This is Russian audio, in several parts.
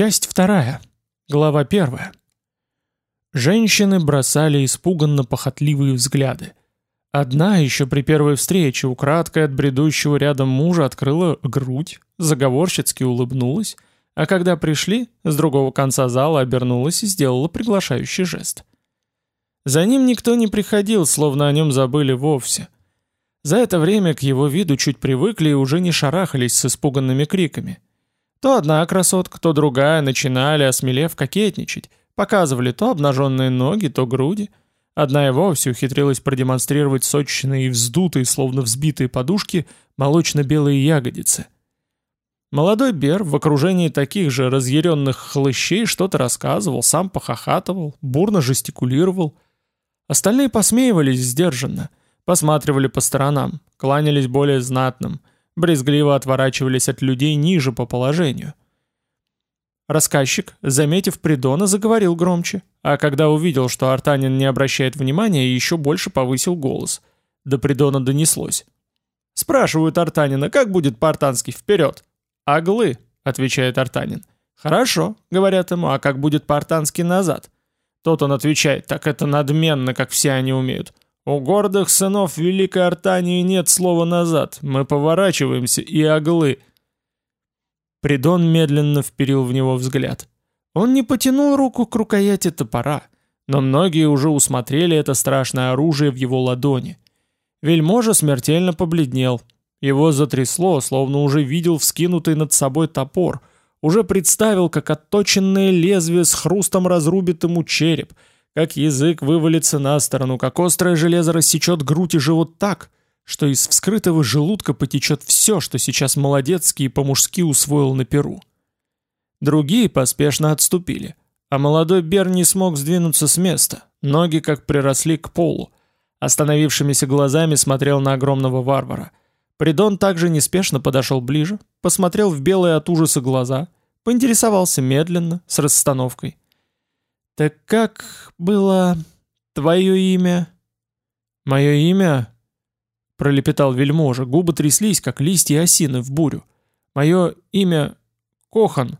Часть вторая. Глава первая. Женщины бросали испуганно похотливые взгляды. Одна еще при первой встрече украдкой от бредущего рядом мужа открыла грудь, заговорщицки улыбнулась, а когда пришли, с другого конца зала обернулась и сделала приглашающий жест. За ним никто не приходил, словно о нем забыли вовсе. За это время к его виду чуть привыкли и уже не шарахались с испуганными криками – то одна красотка, то другая начинали, осмелев, кокетничать, показывали то обнаженные ноги, то груди. Одна и вовсе ухитрилась продемонстрировать сочные и вздутые, словно взбитые подушки, молочно-белые ягодицы. Молодой Бер в окружении таких же разъяренных хлыщей что-то рассказывал, сам похохатывал, бурно жестикулировал. Остальные посмеивались сдержанно, посматривали по сторонам, кланялись более знатным, брезгливо отворачивались от людей ниже по положению. Рассказчик, заметив Придона, заговорил громче, а когда увидел, что Артанин не обращает внимания, еще больше повысил голос. До Придона донеслось. Спрашивают Артанина, как будет по-артански «вперед»? «Аглы», — отвечает Артанин. «Хорошо», — говорят ему, — «а как будет по-артански «назад»?» Тот он отвечает, так это надменно, как все они умеют. У гордых сынов Великой Артании нет слова «назад». Мы поворачиваемся и оглы. Придон медленно вперил в него взгляд. Он не потянул руку к рукояти топора, но многие уже усмотрели это страшное оружие в его ладони. Вельможа смертельно побледнел. Его затрясло, словно уже видел вскинутый над собой топор, уже представил, как отточенное лезвие с хрустом разрубит ему череп — как язык вывалится на сторону, как острое железо рассечет грудь и живот так, что из вскрытого желудка потечет все, что сейчас молодецкий и по-мужски усвоил на перу. Другие поспешно отступили, а молодой Бер не смог сдвинуться с места, ноги как приросли к полу. Остановившимися глазами смотрел на огромного варвара. Придон также неспешно подошел ближе, посмотрел в белые от ужаса глаза, поинтересовался медленно, с расстановкой. «Так как было твое имя?» «Мое имя?» — пролепетал вельможа, губы тряслись, как листья осины в бурю. «Мое имя Кохан».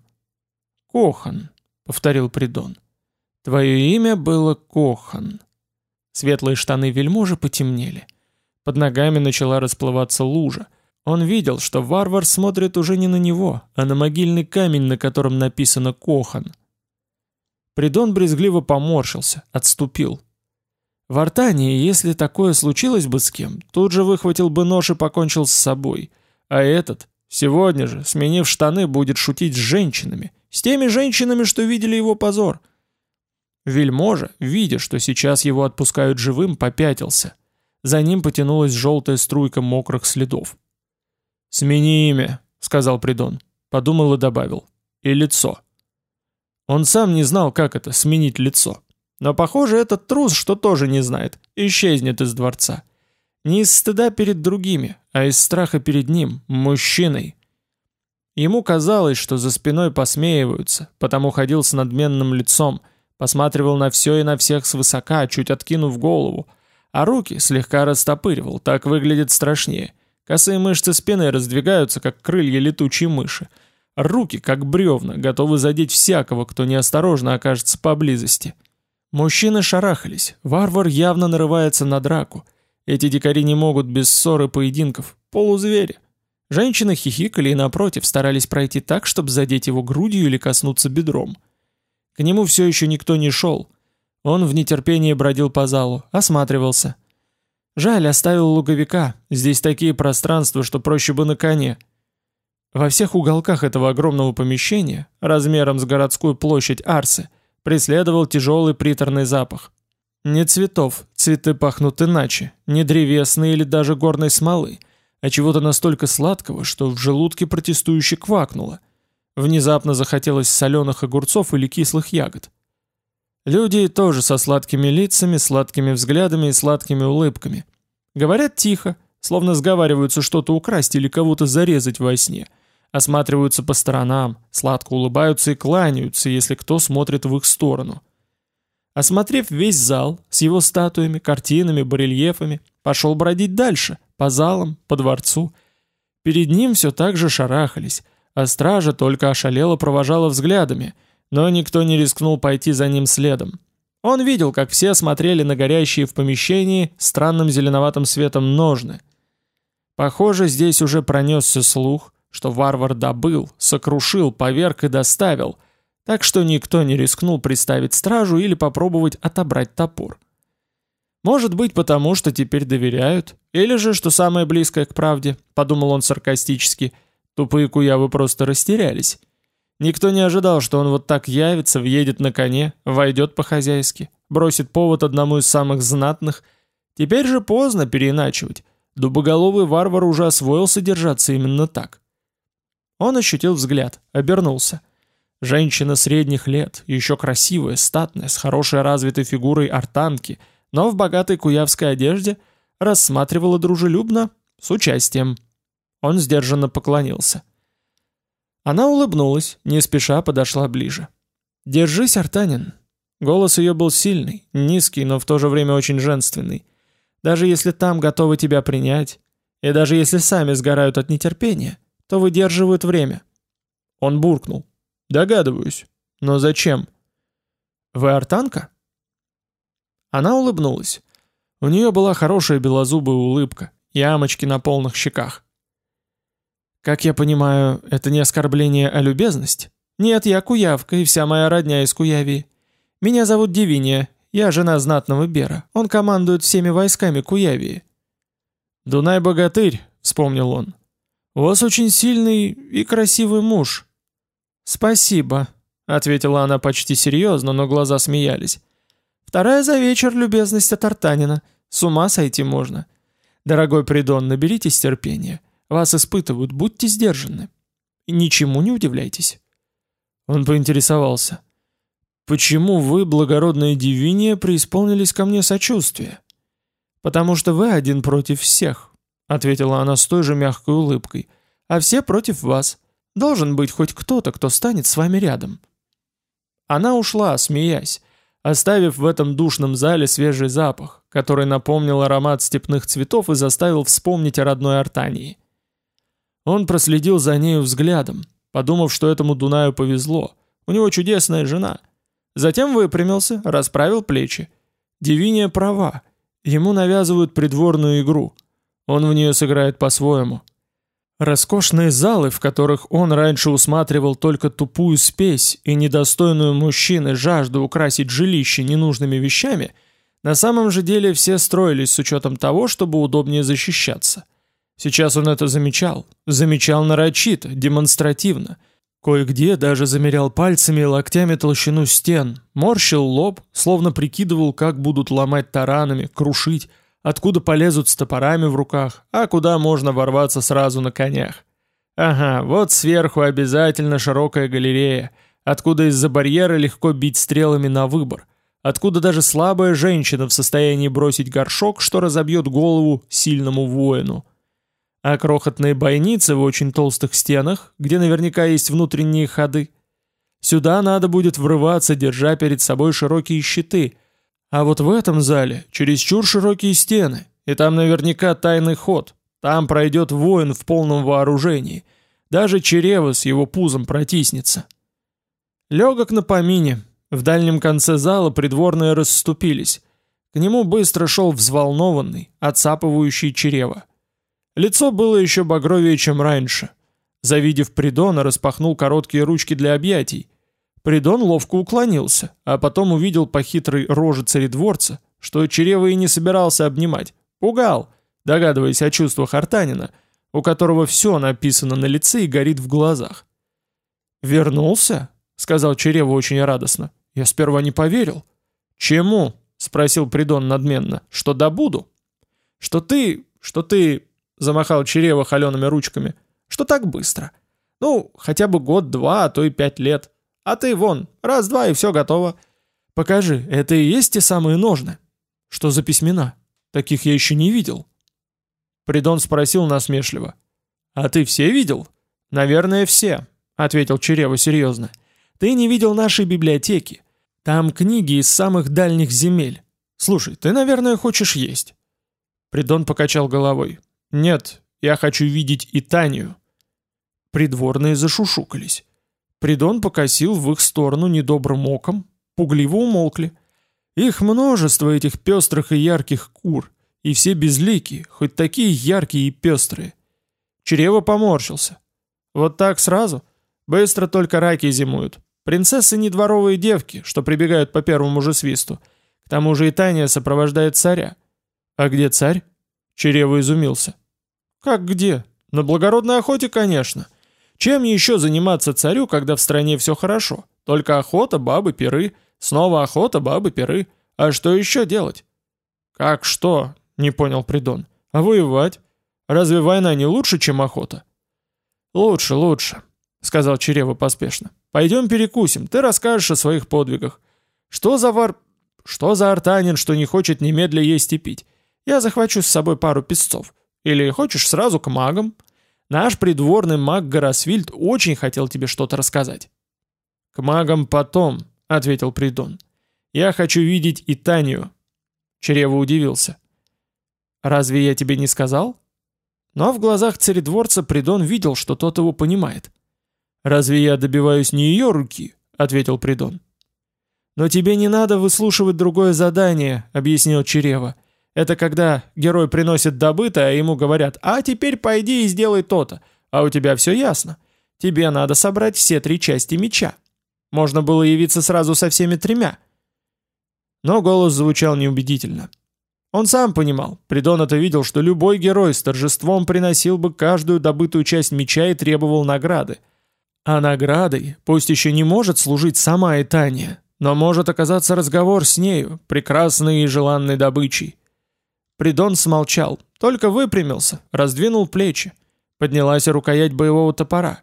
«Кохан», — повторил Придон. «Твое имя было Кохан». Светлые штаны вельможи потемнели. Под ногами начала расплываться лужа. Он видел, что варвар смотрит уже не на него, а на могильный камень, на котором написано «Кохан». Придон брезгливо поморщился, отступил. В Артании, если такое случилось бы с кем, тут же выхватил бы нож и покончил с собой. А этот, сегодня же, сменив штаны, будет шутить с женщинами. С теми женщинами, что видели его позор. Вельможа, видя, что сейчас его отпускают живым, попятился. За ним потянулась желтая струйка мокрых следов. «Смени имя», — сказал Придон. Подумал и добавил. «И лицо». Он сам не знал, как это, сменить лицо. Но, похоже, этот трус, что тоже не знает, исчезнет из дворца. Не из стыда перед другими, а из страха перед ним, мужчиной. Ему казалось, что за спиной посмеиваются, потому ходил с надменным лицом, посматривал на все и на всех свысока, чуть откинув голову, а руки слегка растопыривал, так выглядит страшнее. Косые мышцы спины раздвигаются, как крылья летучей мыши, Руки, как бревна, готовы задеть всякого, кто неосторожно окажется поблизости. Мужчины шарахались, варвар явно нарывается на драку. Эти дикари не могут без ссоры поединков, полузвери. Женщины хихикали и напротив старались пройти так, чтобы задеть его грудью или коснуться бедром. К нему все еще никто не шел. Он в нетерпении бродил по залу, осматривался. Жаль, оставил луговика, здесь такие пространства, что проще бы на коне. Во всех уголках этого огромного помещения, размером с городскую площадь Арсы, преследовал тяжелый приторный запах. Не цветов, цветы пахнут иначе, не древесной или даже горной смолы, а чего-то настолько сладкого, что в желудке протестующе квакнуло. Внезапно захотелось соленых огурцов или кислых ягод. Люди тоже со сладкими лицами, сладкими взглядами и сладкими улыбками. Говорят тихо, словно сговариваются что-то украсть или кого-то зарезать во сне – осматриваются по сторонам, сладко улыбаются и кланяются, если кто смотрит в их сторону. Осмотрев весь зал с его статуями, картинами, барельефами, пошел бродить дальше, по залам, по дворцу. Перед ним все так же шарахались, а стража только ошалело провожала взглядами, но никто не рискнул пойти за ним следом. Он видел, как все смотрели на горящие в помещении странным зеленоватым светом ножны. Похоже, здесь уже пронесся слух, что варвар добыл, сокрушил, поверг и доставил, так что никто не рискнул приставить стражу или попробовать отобрать топор. Может быть, потому что теперь доверяют, или же, что самое близкое к правде, подумал он саркастически, тупые куявы просто растерялись. Никто не ожидал, что он вот так явится, въедет на коне, войдет по-хозяйски, бросит повод одному из самых знатных. Теперь же поздно переиначивать. Дубоголовый варвар уже освоился держаться именно так. Он ощутил взгляд, обернулся. Женщина средних лет, еще красивая, статная, с хорошей развитой фигурой артанки, но в богатой куявской одежде, рассматривала дружелюбно, с участием. Он сдержанно поклонился. Она улыбнулась, не спеша подошла ближе. «Держись, Артанин». Голос ее был сильный, низкий, но в то же время очень женственный. Даже если там готовы тебя принять, и даже если сами сгорают от нетерпения, то выдерживают время. Он буркнул. «Догадываюсь. Но зачем?» «Вы артанка?» Она улыбнулась. У нее была хорошая белозубая улыбка, ямочки на полных щеках. Как я понимаю, это не оскорбление, а любезность? Нет, я куявка, и вся моя родня из Куявии. Меня зовут Девиния, я жена знатного Бера. Он командует всеми войсками Куявии. «Дунай-богатырь», — вспомнил он. «У вас очень сильный и красивый муж». «Спасибо», — ответила она почти серьезно, но глаза смеялись. «Вторая за вечер любезность от Артанина. С ума сойти можно. Дорогой Придон, наберитесь терпения. Вас испытывают, будьте сдержанны. И ничему не удивляйтесь». Он поинтересовался. «Почему вы, благородная девиния, преисполнились ко мне сочувствия?» «Потому что вы один против всех», — ответила она с той же мягкой улыбкой. «А все против вас. Должен быть хоть кто-то, кто станет с вами рядом». Она ушла, смеясь, оставив в этом душном зале свежий запах, который напомнил аромат степных цветов и заставил вспомнить о родной Артании. Он проследил за нею взглядом, подумав, что этому Дунаю повезло. У него чудесная жена. Затем выпрямился, расправил плечи. Девиния права. Ему навязывают придворную игру. Он в нее сыграет по-своему. Роскошные залы, в которых он раньше усматривал только тупую спесь и недостойную мужчины жажду украсить жилище ненужными вещами, на самом же деле все строились с учетом того, чтобы удобнее защищаться – Сейчас он это замечал. Замечал нарочито, демонстративно. Кое-где даже замерял пальцами и локтями толщину стен, морщил лоб, словно прикидывал, как будут ломать таранами, крушить, откуда полезут с топорами в руках, а куда можно ворваться сразу на конях. Ага, вот сверху обязательно широкая галерея, откуда из-за барьера легко бить стрелами на выбор, откуда даже слабая женщина в состоянии бросить горшок, что разобьет голову сильному воину. А крохотные бойницы в очень толстых стенах, где наверняка есть внутренние ходы. Сюда надо будет врываться, держа перед собой широкие щиты. А вот в этом зале чересчур широкие стены, и там наверняка тайный ход. Там пройдет воин в полном вооружении. Даже Черева с его пузом протиснется. Легок на помине. В дальнем конце зала придворные расступились. К нему быстро шел взволнованный, отцапывающий Черева. Лицо было еще багровее, чем раньше. Завидев Придона, распахнул короткие ручки для объятий. Придон ловко уклонился, а потом увидел по хитрой роже царедворца, что Черева и не собирался обнимать. Пугал, догадываясь о чувствах Артанина, у которого все написано на лице и горит в глазах. «Вернулся?» — сказал Черева очень радостно. «Я сперва не поверил». «Чему?» — спросил Придон надменно. «Что добуду?» «Что ты... что ты замахал Черева холеными ручками. Что так быстро? Ну, хотя бы год-два, а то и пять лет. А ты вон, раз-два и все готово. Покажи, это и есть те самые ножны? Что за письмена? Таких я еще не видел. Придон спросил насмешливо. А ты все видел? Наверное, все, ответил Черева серьезно. Ты не видел нашей библиотеки. Там книги из самых дальних земель. Слушай, ты, наверное, хочешь есть. Придон покачал головой. «Нет, я хочу видеть и Танию». Придворные зашушукались. Придон покосил в их сторону недобрым оком, пугливо умолкли. Их множество, этих пестрых и ярких кур, и все безликие, хоть такие яркие и пестрые. Чрево поморщился. Вот так сразу? Быстро только раки зимуют. Принцессы не дворовые девки, что прибегают по первому же свисту. К тому же и Таня сопровождает царя. А где царь? Черево изумился. Как где? На благородной охоте, конечно. Чем еще заниматься царю, когда в стране все хорошо? Только охота, бабы, пиры. Снова охота, бабы, пиры. А что еще делать? Как что? Не понял Придон. А воевать? Разве война не лучше, чем охота? Лучше, лучше, сказал Черева поспешно. Пойдем перекусим, ты расскажешь о своих подвигах. Что за вар... Что за артанин, что не хочет немедля есть и пить? Я захвачу с собой пару песцов. Или хочешь сразу к магам? Наш придворный маг Гарасвильд очень хотел тебе что-то рассказать». «К магам потом», — ответил Придон. «Я хочу видеть и Танию». Чрево удивился. «Разве я тебе не сказал?» Но в глазах царедворца Придон видел, что тот его понимает. «Разве я добиваюсь не ее руки?» — ответил Придон. «Но тебе не надо выслушивать другое задание», — объяснил Черева. Это когда герой приносит добытое, а ему говорят «А теперь пойди и сделай то-то», а у тебя все ясно. Тебе надо собрать все три части меча. Можно было явиться сразу со всеми тремя. Но голос звучал неубедительно. Он сам понимал, Придон это видел, что любой герой с торжеством приносил бы каждую добытую часть меча и требовал награды. А наградой пусть еще не может служить сама Итания, но может оказаться разговор с нею, прекрасной и желанной добычей. Придон смолчал, только выпрямился, раздвинул плечи. Поднялась рукоять боевого топора.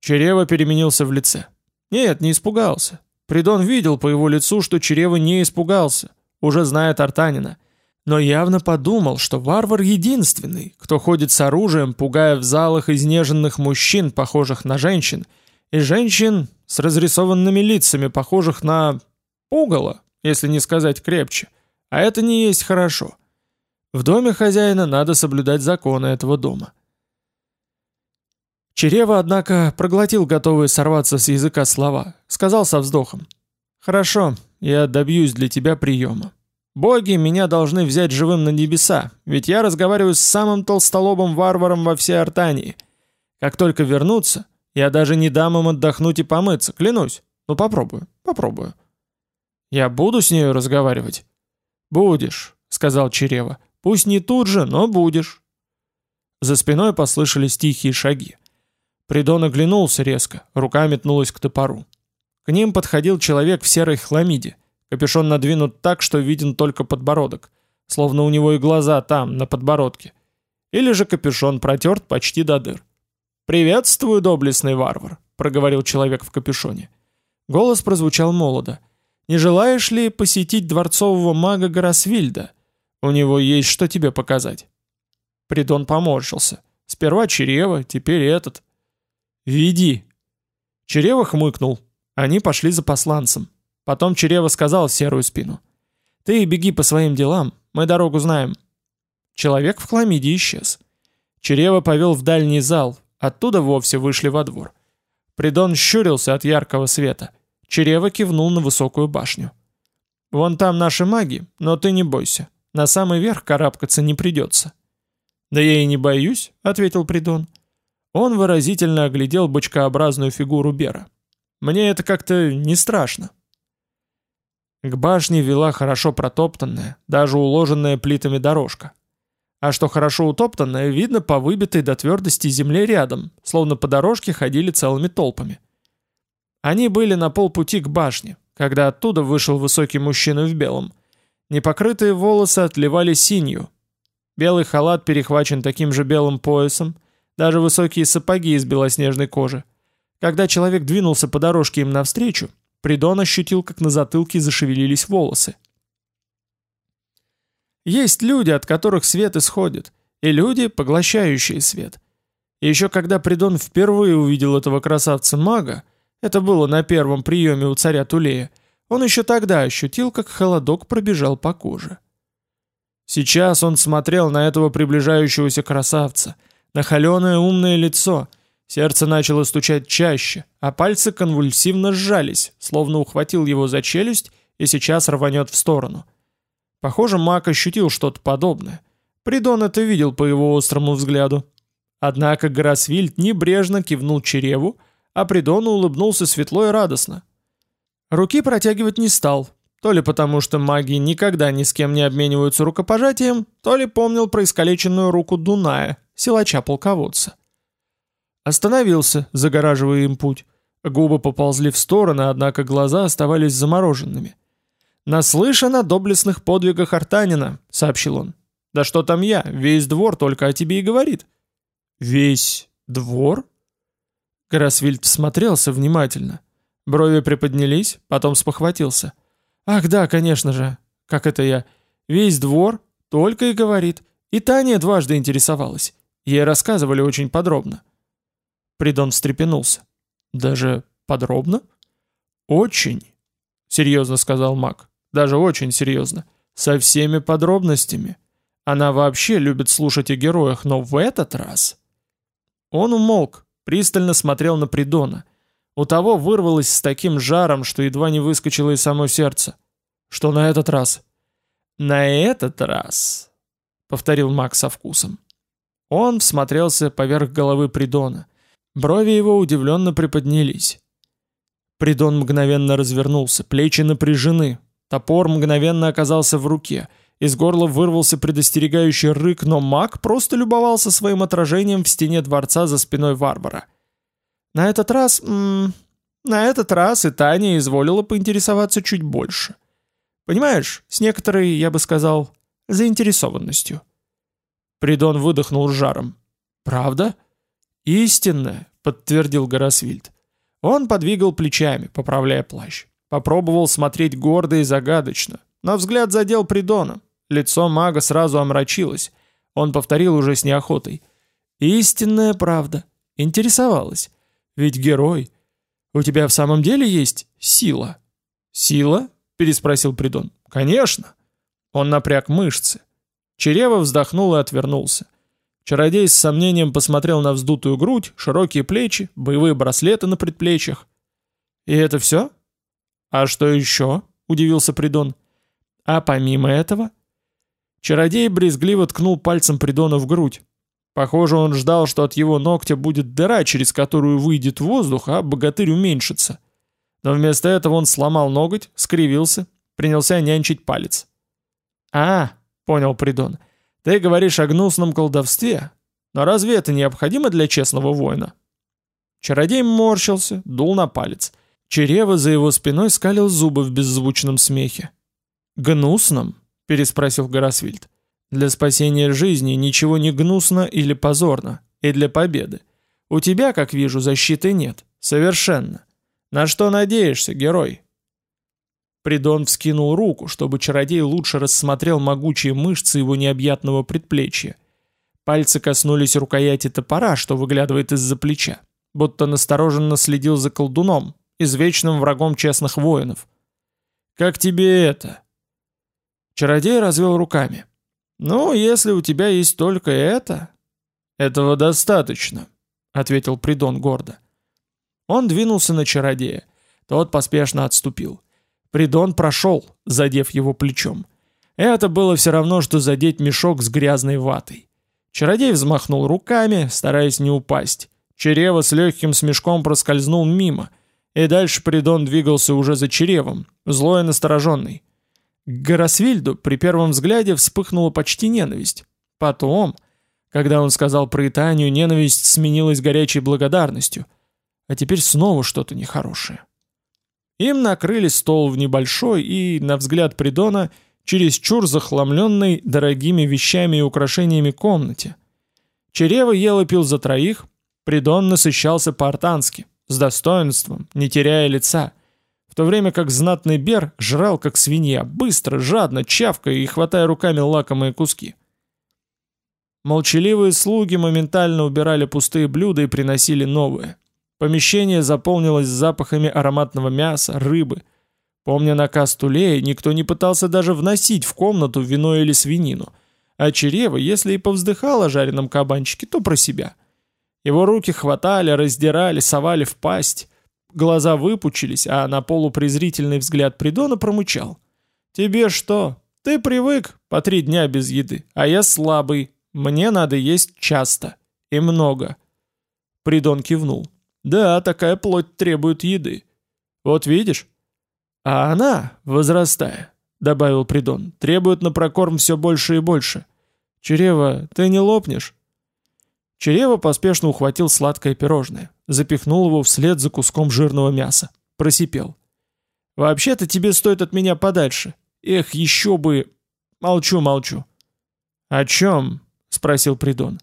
Черева переменился в лице. Нет, не испугался. Придон видел по его лицу, что Черева не испугался, уже знает Артанина. Но явно подумал, что варвар единственный, кто ходит с оружием, пугая в залах изнеженных мужчин, похожих на женщин, и женщин с разрисованными лицами, похожих на... пугало, если не сказать крепче. А это не есть хорошо. В доме хозяина надо соблюдать законы этого дома. Черева, однако, проглотил готовые сорваться с языка слова. Сказал со вздохом. «Хорошо, я добьюсь для тебя приема. Боги меня должны взять живым на небеса, ведь я разговариваю с самым толстолобым варваром во всей Артании. Как только вернутся, я даже не дам им отдохнуть и помыться, клянусь. Ну попробую, попробую». «Я буду с нею разговаривать?» «Будешь», — сказал Черева. Пусть не тут же, но будешь. За спиной послышались тихие шаги. Придон оглянулся резко, рука метнулась к топору. К ним подходил человек в серой хламиде. Капюшон надвинут так, что виден только подбородок, словно у него и глаза там, на подбородке. Или же капюшон протерт почти до дыр. «Приветствую, доблестный варвар», — проговорил человек в капюшоне. Голос прозвучал молодо. «Не желаешь ли посетить дворцового мага Гарасвильда?» У него есть что тебе показать». Придон поморщился. Сперва Черева, теперь этот. «Веди». Черева хмыкнул. Они пошли за посланцем. Потом Черева сказал в серую спину. «Ты беги по своим делам, мы дорогу знаем». Человек в хламиде исчез. Черева повел в дальний зал, оттуда вовсе вышли во двор. Придон щурился от яркого света. Черева кивнул на высокую башню. «Вон там наши маги, но ты не бойся. На самый верх карабкаться не придется». «Да я и не боюсь», — ответил Придон. Он выразительно оглядел бочкообразную фигуру Бера. «Мне это как-то не страшно». К башне вела хорошо протоптанная, даже уложенная плитами дорожка. А что хорошо утоптанная, видно по выбитой до твердости земле рядом, словно по дорожке ходили целыми толпами. Они были на полпути к башне, когда оттуда вышел высокий мужчина в белом — Непокрытые волосы отливали синью. Белый халат перехвачен таким же белым поясом, даже высокие сапоги из белоснежной кожи. Когда человек двинулся по дорожке им навстречу, Придон ощутил, как на затылке зашевелились волосы. Есть люди, от которых свет исходит, и люди, поглощающие свет. И еще когда Придон впервые увидел этого красавца-мага, это было на первом приеме у царя Тулея, он еще тогда ощутил, как холодок пробежал по коже. Сейчас он смотрел на этого приближающегося красавца, на холеное умное лицо, Сердце начало стучать чаще, а пальцы конвульсивно сжались, словно ухватил его за челюсть и сейчас рванет в сторону. Похоже, Мак ощутил что-то подобное. Придон это видел по его острому взгляду. Однако Грасвильд небрежно кивнул Череву, а Придону улыбнулся светло и радостно. Руки протягивать не стал, то ли потому, что маги никогда ни с кем не обмениваются рукопожатием, то ли помнил про искалеченную руку Дуная, силача-полководца. Остановился, загораживая им путь. Губы поползли в стороны, однако глаза оставались замороженными. «Наслышан о доблестных подвигах Артанина», — сообщил он. «Да что там я, весь двор только о тебе и говорит». «Весь двор?» Карасвильд всмотрелся внимательно. Брови приподнялись, потом спохватился. «Ах да, конечно же. Как это я? Весь двор только и говорит. И Таня дважды интересовалась. Ей рассказывали очень подробно». Придон встрепенулся. «Даже подробно?» «Очень», — серьезно сказал маг. «Даже очень серьезно. Со всеми подробностями. Она вообще любит слушать о героях, но в этот раз...» Он умолк, пристально смотрел на Придона. У того вырвалось с таким жаром, что едва не выскочило из само сердце. «Что на этот раз?» «На этот раз», — повторил маг со вкусом. Он всмотрелся поверх головы Придона. Брови его удивленно приподнялись. Придон мгновенно развернулся, плечи напряжены. Топор мгновенно оказался в руке. Из горла вырвался предостерегающий рык, но маг просто любовался своим отражением в стене дворца за спиной варвара. На этот раз... М -м, на этот раз и Таня изволила поинтересоваться чуть больше. Понимаешь, с некоторой, я бы сказал, заинтересованностью. Придон выдохнул жаром. «Правда?» «Истинная», — подтвердил Гарасвильд. Он подвигал плечами, поправляя плащ. Попробовал смотреть гордо и загадочно, но взгляд задел Придона. Лицо мага сразу омрачилось. Он повторил уже с неохотой. «Истинная правда. Интересовалась. Ведь герой. У тебя в самом деле есть сила?» «Сила?» — переспросил Придон. «Конечно!» Он напряг мышцы. Черева вздохнул и отвернулся. Чародей с сомнением посмотрел на вздутую грудь, широкие плечи, боевые браслеты на предплечьях. «И это все?» «А что еще?» — удивился Придон. «А помимо этого?» Чародей брезгливо ткнул пальцем Придона в грудь. Похоже, он ждал, что от его ногтя будет дыра, через которую выйдет воздух, а богатырь уменьшится. Но вместо этого он сломал ноготь, скривился, принялся нянчить палец. «А, — понял Придон, — ты говоришь о гнусном колдовстве, но разве это необходимо для честного воина? Чародей морщился, дул на палец. Черева за его спиной скалил зубы в беззвучном смехе. «Гнусном?» — переспросил Гарасвильд. «Для спасения жизни ничего не гнусно или позорно, и для победы. У тебя, как вижу, защиты нет. Совершенно. На что надеешься, герой?» Придон вскинул руку, чтобы чародей лучше рассмотрел могучие мышцы его необъятного предплечья. Пальцы коснулись рукояти топора, что выглядывает из-за плеча, будто настороженно следил за колдуном, извечным врагом честных воинов. «Как тебе это?» Чародей развел руками. «Ну, если у тебя есть только это...» «Этого достаточно», — ответил Придон гордо. Он двинулся на чародея. Тот поспешно отступил. Придон прошел, задев его плечом. Это было все равно, что задеть мешок с грязной ватой. Чародей взмахнул руками, стараясь не упасть. Черева с легким смешком проскользнул мимо, и дальше Придон двигался уже за Черевом, злой и настороженный. К Гарасвильду при первом взгляде вспыхнула почти ненависть. Потом, когда он сказал про Итанию, ненависть сменилась горячей благодарностью. А теперь снова что-то нехорошее. Им накрыли стол в небольшой и, на взгляд Придона, чересчур захламленной дорогими вещами и украшениями комнате. Черева ел и пил за троих, Придон насыщался по-артански, с достоинством, не теряя лица, то время как знатный бер жрал как свинья, быстро, жадно, чавкая и хватая руками лакомые куски. Молчаливые слуги моментально убирали пустые блюда и приносили новые. Помещение заполнилось запахами ароматного мяса, рыбы. Помня наказ Тулея, никто не пытался даже вносить в комнату вино или свинину. А Черева, если и повздыхал о жареном кабанчике, то про себя. Его руки хватали, раздирали, совали в пасть. Глаза выпучились, а на полу презрительный взгляд Придона промычал. «Тебе что? Ты привык по три дня без еды, а я слабый. Мне надо есть часто. И много». Придон кивнул. «Да, такая плоть требует еды. Вот видишь?» «А она, возрастая, — добавил Придон, — требует на прокорм все больше и больше. Чрево, ты не лопнешь?» Черева поспешно ухватил сладкое пирожное, запихнул его вслед за куском жирного мяса. Просипел. «Вообще-то тебе стоит от меня подальше. Эх, еще бы...» «Молчу, молчу». «О чем?» — спросил Придон.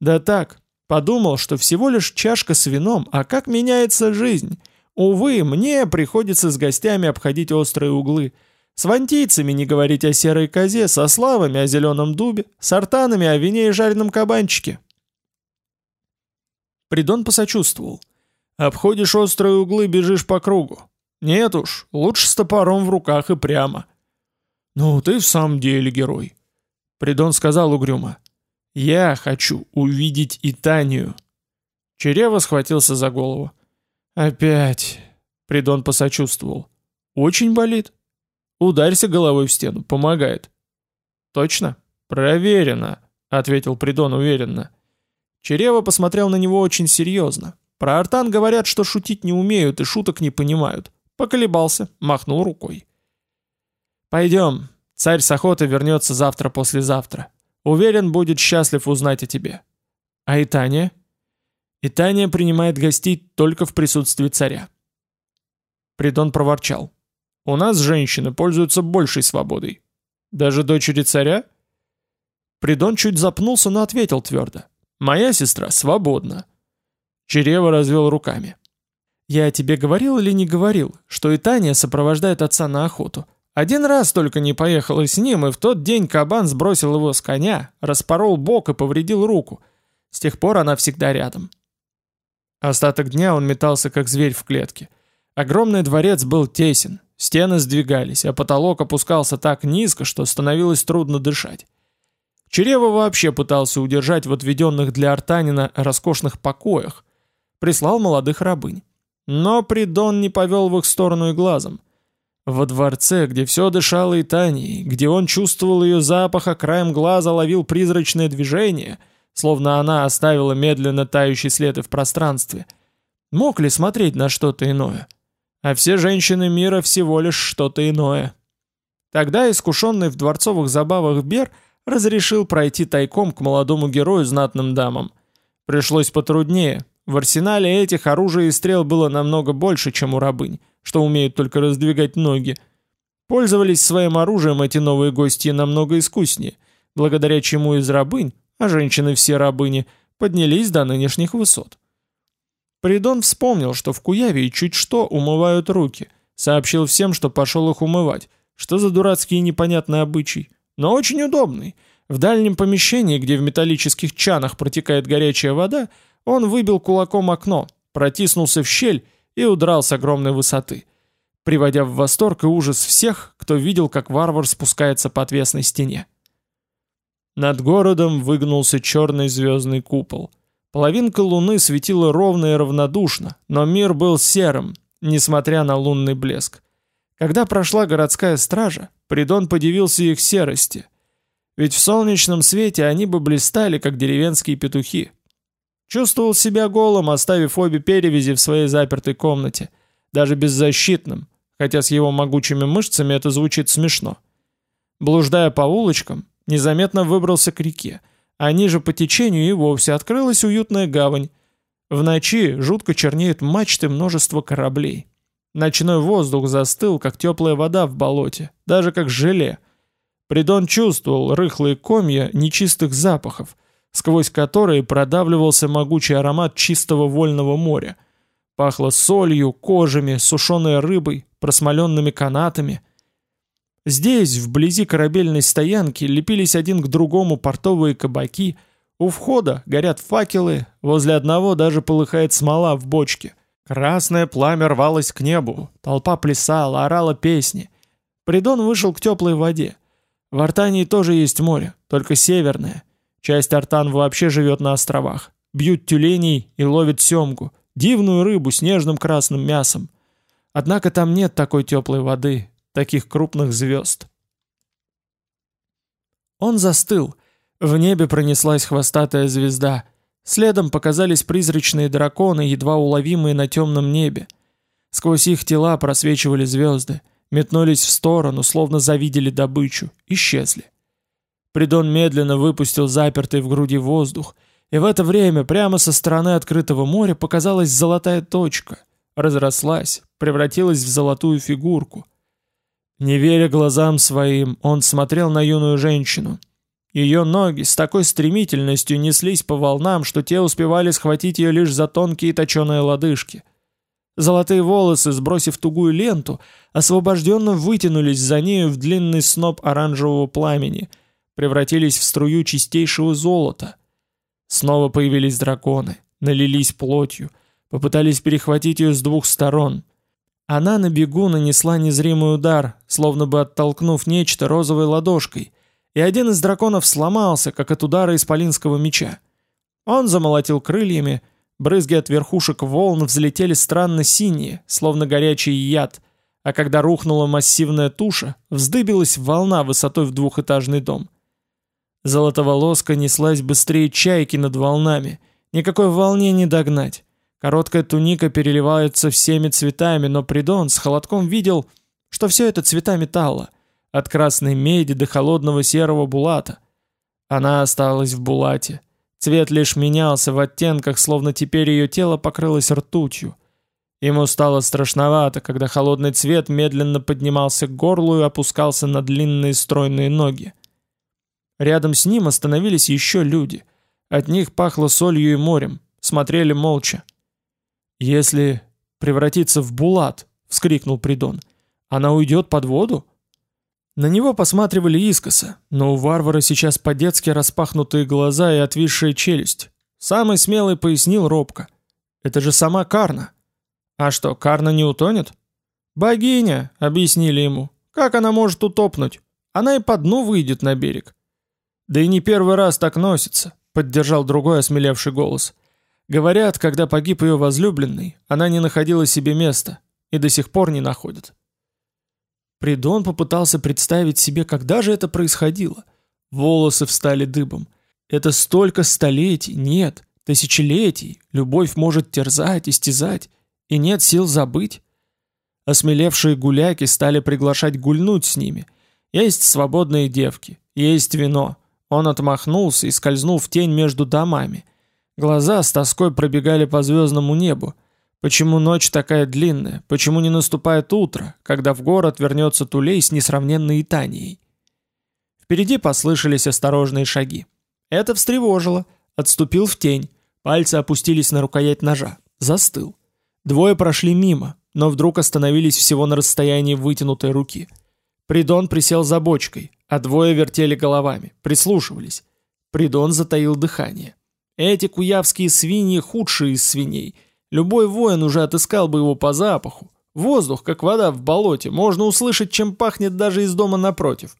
«Да так, подумал, что всего лишь чашка с вином, а как меняется жизнь. Увы, мне приходится с гостями обходить острые углы». С вантийцами не говорить о серой козе, со славами о зеленом дубе, с артанами о вине и жареном кабанчике. Придон посочувствовал. «Обходишь острые углы, бежишь по кругу. Нет уж, лучше с топором в руках и прямо». «Ну, ты в самом деле герой», — Придон сказал угрюмо. «Я хочу увидеть Итанию». Черева схватился за голову. «Опять», — Придон посочувствовал. «Очень болит?» «Ударься головой в стену, помогает». «Точно?» «Проверено», — ответил Придон уверенно. Черева посмотрел на него очень серьезно. Про Артан говорят, что шутить не умеют и шуток не понимают. Поколебался, махнул рукой. «Пойдем. Царь с охоты вернется завтра-послезавтра. Уверен, будет счастлив узнать о тебе. А Итания?» «Итания принимает гостей только в присутствии царя». Придон проворчал. «У нас женщины пользуются большей свободой. Даже дочери царя?» Придон чуть запнулся, но ответил твердо. Моя сестра свободна». Черева развел руками. «Я тебе говорил или не говорил, что и Таня сопровождает отца на охоту? Один раз только не поехала с ним, и в тот день кабан сбросил его с коня, распорол бок и повредил руку. С тех пор она всегда рядом». Остаток дня он метался, как зверь в клетке. Огромный дворец был тесен, стены сдвигались, а потолок опускался так низко, что становилось трудно дышать. Черева вообще пытался удержать в отведенных для Артанина роскошных покоях. Прислал молодых рабынь. Но Придон не повел в их сторону и глазом. Во дворце, где все дышало Итанией, где он чувствовал ее запах, а краем глаза ловил призрачное движение, словно она оставила медленно тающий след в пространстве. Мог ли смотреть на что-то иное? А все женщины мира всего лишь что-то иное. Тогда искушенный в дворцовых забавах Бер – разрешил пройти тайком к молодому герою знатным дамам. Пришлось потруднее. В арсенале этих оружия и стрел было намного больше, чем у рабынь, что умеют только раздвигать ноги. Пользовались своим оружием эти новые гости намного искуснее, благодаря чему из рабынь, а женщины все рабыни, поднялись до нынешних высот. Придон вспомнил, что в Куяве чуть что умывают руки, сообщил всем, что пошел их умывать. Что за дурацкий и непонятный обычай? Но очень удобный. В дальнем помещении, где в металлических чанах протекает горячая вода, он выбил кулаком окно, протиснулся в щель и удрал с огромной высоты, приводя в восторг и ужас всех, кто видел, как варвар спускается по отвесной стене. Над городом выгнулся черный звездный купол. Половинка луны светила ровно и равнодушно, но мир был серым, несмотря на лунный блеск. Когда прошла городская стража, Придон подивился их серости. Ведь в солнечном свете они бы блистали, как деревенские петухи. Чувствовал себя голым, оставив обе перевязи в своей запертой комнате, даже беззащитным, хотя с его могучими мышцами это звучит смешно. Блуждая по улочкам, незаметно выбрался к реке, а ниже по течению и вовсе открылась уютная гавань. В ночи жутко чернеют мачты множества кораблей. Ночной воздух застыл, как теплая вода в болоте, даже как желе. Придон чувствовал рыхлые комья нечистых запахов, сквозь которые продавливался могучий аромат чистого вольного моря. Пахло солью, кожами, сушеной рыбой, просмоленными канатами. Здесь, вблизи корабельной стоянки, лепились один к другому портовые кабаки, у входа горят факелы, возле одного даже полыхает смола в бочке — Красное пламя рвалось к небу, толпа плясала, орала песни. Придон вышел к теплой воде. В Артании тоже есть море, только северное. Часть Артан вообще живет на островах. бьют тюленей и ловят семгу, дивную рыбу с нежным красным мясом. Однако там нет такой теплой воды, таких крупных звезд. Он застыл. В небе пронеслась хвостатая звезда. Следом показались призрачные драконы, едва уловимые на темном небе. Сквозь их тела просвечивали звезды, метнулись в сторону, словно завидели добычу, исчезли. Придон медленно выпустил запертый в груди воздух, и в это время прямо со стороны открытого моря показалась золотая точка, разрослась, превратилась в золотую фигурку. Не веря глазам своим, он смотрел на юную женщину. Ее ноги с такой стремительностью неслись по волнам, что те успевали схватить ее лишь за тонкие точеные лодыжки. Золотые волосы, сбросив тугую ленту, освобожденно вытянулись за нею в длинный сноп оранжевого пламени, превратились в струю чистейшего золота. Снова появились драконы, налились плотью, попытались перехватить ее с двух сторон. Она на бегу нанесла незримый удар, словно бы оттолкнув нечто розовой ладошкой, и один из драконов сломался, как от удара исполинского меча. Он замолотил крыльями, брызги от верхушек волн взлетели странно синие, словно горячий яд, а когда рухнула массивная туша, вздыбилась волна высотой в двухэтажный дом. Золотоволоска неслась быстрее чайки над волнами, никакой волне не догнать. Короткая туника переливается всеми цветами, но Придон с холодком видел, что все это цвета металла, от красной меди до холодного серого булата. Она осталась в булате. Цвет лишь менялся в оттенках, словно теперь ее тело покрылось ртутью. Ему стало страшновато, когда холодный цвет медленно поднимался к горлу и опускался на длинные стройные ноги. Рядом с ним остановились еще люди. От них пахло солью и морем. Смотрели молча. «Если превратиться в булат», — вскрикнул Придон, — «она уйдет под воду?» На него посматривали искоса, но у варвара сейчас по-детски распахнутые глаза и отвисшая челюсть. Самый смелый пояснил робко. «Это же сама Карна». «А что, Карна не утонет?» «Богиня», — объяснили ему. «Как она может утопнуть? Она и по дну выйдет на берег». «Да и не первый раз так носится», — поддержал другой осмелевший голос. Говорят, когда погиб ее возлюбленный, она не находила себе места и до сих пор не находит. Придон попытался представить себе, когда же это происходило. Волосы встали дыбом. Это столько столетий, нет, тысячелетий. Любовь может терзать, истязать, и нет сил забыть. Осмелевшие гуляки стали приглашать гульнуть с ними. Есть свободные девки, есть вино. Он отмахнулся и скользнул в тень между домами – Глаза с тоской пробегали по звездному небу. Почему ночь такая длинная? Почему не наступает утро, когда в город вернется Тулей с несравненной Итанией? Впереди послышались осторожные шаги. Это встревожило. Отступил в тень. Пальцы опустились на рукоять ножа. Застыл. Двое прошли мимо, но вдруг остановились всего на расстоянии вытянутой руки. Придон присел за бочкой, а двое вертели головами, прислушивались. Придон затаил дыхание. Эти куявские свиньи худшие из свиней. Любой воин уже отыскал бы его по запаху. Воздух, как вода в болоте, можно услышать, чем пахнет даже из дома напротив.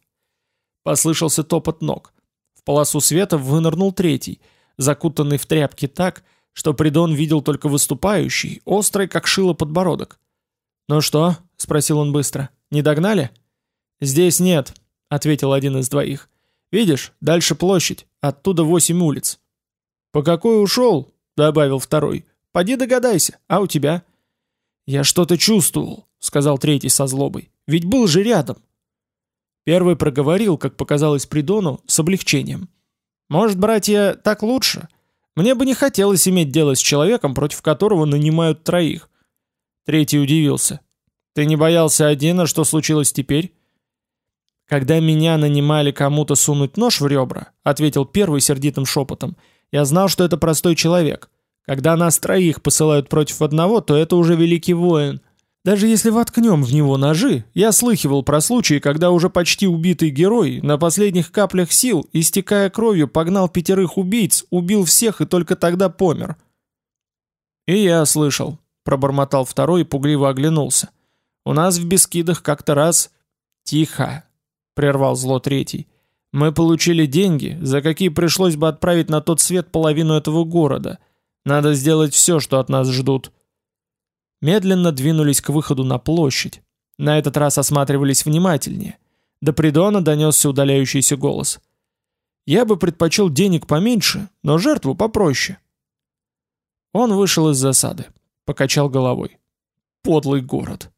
Послышался топот ног. В полосу света вынырнул третий, закутанный в тряпки так, что Придон видел только выступающий, острый, как шило подбородок. «Ну что?» — спросил он быстро. «Не догнали?» «Здесь нет», — ответил один из двоих. «Видишь, дальше площадь, оттуда восемь улиц». «По какой ушел?» — добавил второй. «Поди догадайся, а у тебя?» «Я что-то чувствовал», — сказал третий со злобой. «Ведь был же рядом». Первый проговорил, как показалось Придону, с облегчением. «Может, братья, так лучше? Мне бы не хотелось иметь дело с человеком, против которого нанимают троих». Третий удивился. «Ты не боялся один, а что случилось теперь?» «Когда меня нанимали кому-то сунуть нож в ребра», — ответил первый сердитым шепотом, — я знал, что это простой человек. Когда нас троих посылают против одного, то это уже великий воин. Даже если воткнем в него ножи, я слыхивал про случаи, когда уже почти убитый герой на последних каплях сил, истекая кровью, погнал пятерых убийц, убил всех и только тогда помер. «И я слышал», — пробормотал второй и пугливо оглянулся. «У нас в Бескидах как-то раз...» «Тихо», — прервал зло третий. Мы получили деньги, за какие пришлось бы отправить на тот свет половину этого города. Надо сделать все, что от нас ждут». Медленно двинулись к выходу на площадь. На этот раз осматривались внимательнее. До придона донесся удаляющийся голос. «Я бы предпочел денег поменьше, но жертву попроще». Он вышел из засады, покачал головой. «Подлый город».